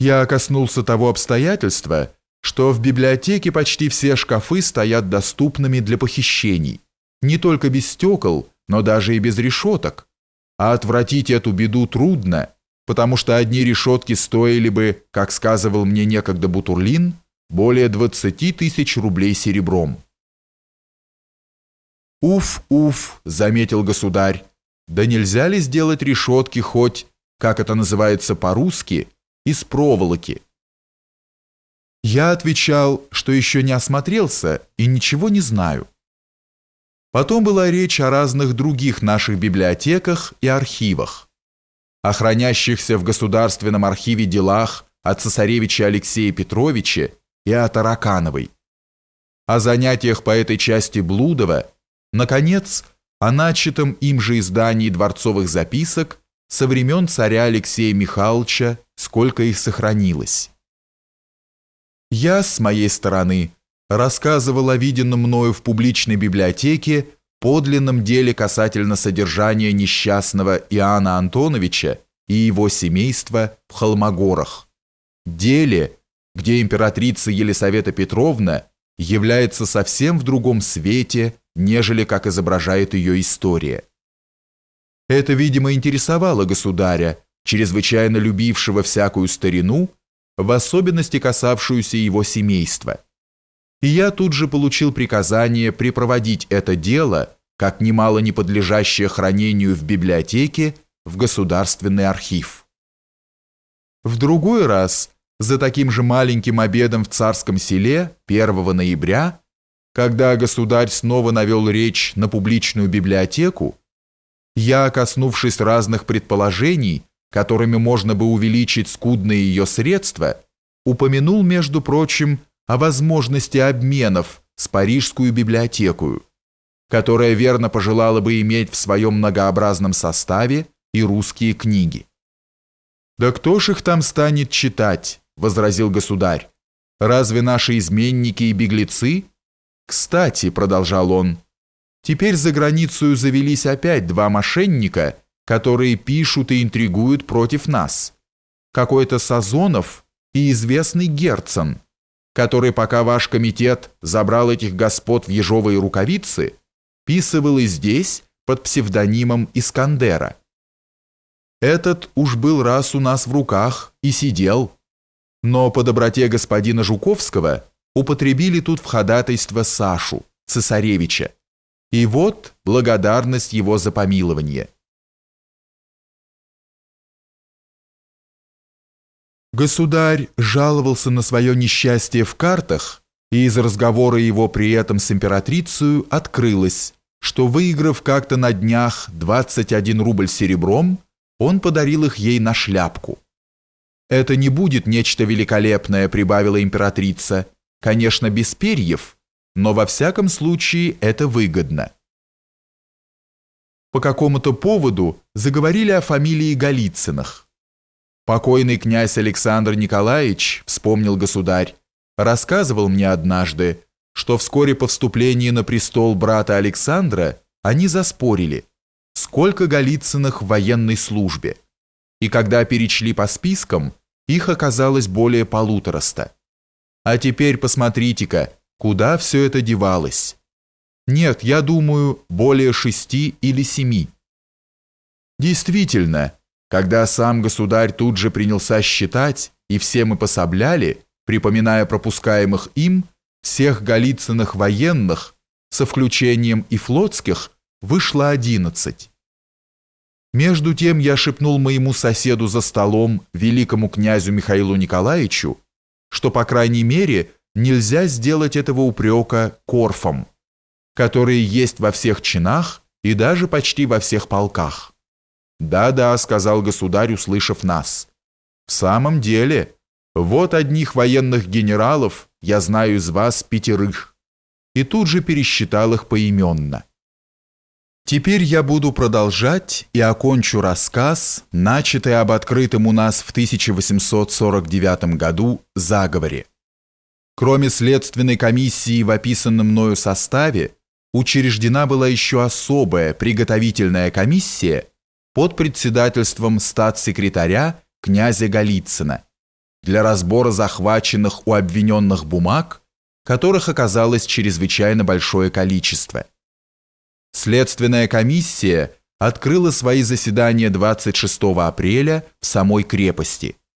Я коснулся того обстоятельства, что в библиотеке почти все шкафы стоят доступными для похищений, не только без стекол, но даже и без решеток. А отвратить эту беду трудно, потому что одни решетки стоили бы, как сказывал мне некогда Бутурлин, более 20 тысяч рублей серебром. «Уф, уф», — заметил государь, — «да нельзя ли сделать решетки хоть, как это называется по-русски, из проволоки?» Я отвечал, что еще не осмотрелся и ничего не знаю. Потом была речь о разных других наших библиотеках и архивах, о хранящихся в Государственном архиве делах о цесаревиче Алексее Петровиче и о Таракановой, о занятиях по этой части Блудова, наконец, о начатом им же издании дворцовых записок со времен царя Алексея Михайловича, сколько их сохранилось. Я, с моей стороны, рассказывал о виденном мною в публичной библиотеке подлинном деле касательно содержания несчастного Иоанна Антоновича и его семейства в Холмогорах. Деле, где императрица Елисавета Петровна является совсем в другом свете, нежели как изображает ее история. Это, видимо, интересовало государя, чрезвычайно любившего всякую старину, в особенности касавшуюся его семейства и я тут же получил приказание припроводить это дело, как немало не подлежащее хранению в библиотеке, в Государственный архив. В другой раз, за таким же маленьким обедом в царском селе 1 ноября, когда государь снова навел речь на публичную библиотеку, я, коснувшись разных предположений, которыми можно бы увеличить скудные ее средства, упомянул, между прочим, о возможности обменов с Парижскую библиотеку, которая верно пожелала бы иметь в своем многообразном составе и русские книги. «Да кто ж их там станет читать?» – возразил государь. «Разве наши изменники и беглецы?» «Кстати», – продолжал он, – «теперь за границу завелись опять два мошенника, которые пишут и интригуют против нас. Какой-то Сазонов и известный Герцен – который, пока ваш комитет забрал этих господ в ежовые рукавицы, писывал и здесь под псевдонимом Искандера. Этот уж был раз у нас в руках и сидел, но по доброте господина Жуковского употребили тут в ходатайство Сашу, цесаревича, и вот благодарность его за помилование. Государь жаловался на свое несчастье в картах, и из разговора его при этом с императрицей открылось, что выиграв как-то на днях 21 рубль серебром, он подарил их ей на шляпку. «Это не будет нечто великолепное», — прибавила императрица, «конечно, без перьев, но во всяком случае это выгодно». По какому-то поводу заговорили о фамилии Голицыных. Покойный князь Александр Николаевич, вспомнил государь, рассказывал мне однажды, что вскоре по вступлении на престол брата Александра они заспорили, сколько Голицыных в военной службе. И когда перечли по спискам, их оказалось более полутораста. А теперь посмотрите-ка, куда все это девалось. Нет, я думаю, более шести или семи. Действительно, когда сам государь тут же принялся считать, и все мы пособляли, припоминая пропускаемых им, всех голицыных военных, со включением и флотских, вышло одиннадцать. Между тем я шепнул моему соседу за столом, великому князю Михаилу Николаевичу, что, по крайней мере, нельзя сделать этого упрека корфом, которые есть во всех чинах и даже почти во всех полках. «Да-да», — сказал государь, услышав нас. «В самом деле, вот одних военных генералов я знаю из вас пятерых». И тут же пересчитал их поименно. Теперь я буду продолжать и окончу рассказ, начатый об открытом у нас в 1849 году заговоре. Кроме следственной комиссии в описанном мною составе, учреждена была еще особая приготовительная комиссия – под председательством статс-секретаря князя Голицына, для разбора захваченных у обвиненных бумаг, которых оказалось чрезвычайно большое количество. Следственная комиссия открыла свои заседания 26 апреля в самой крепости –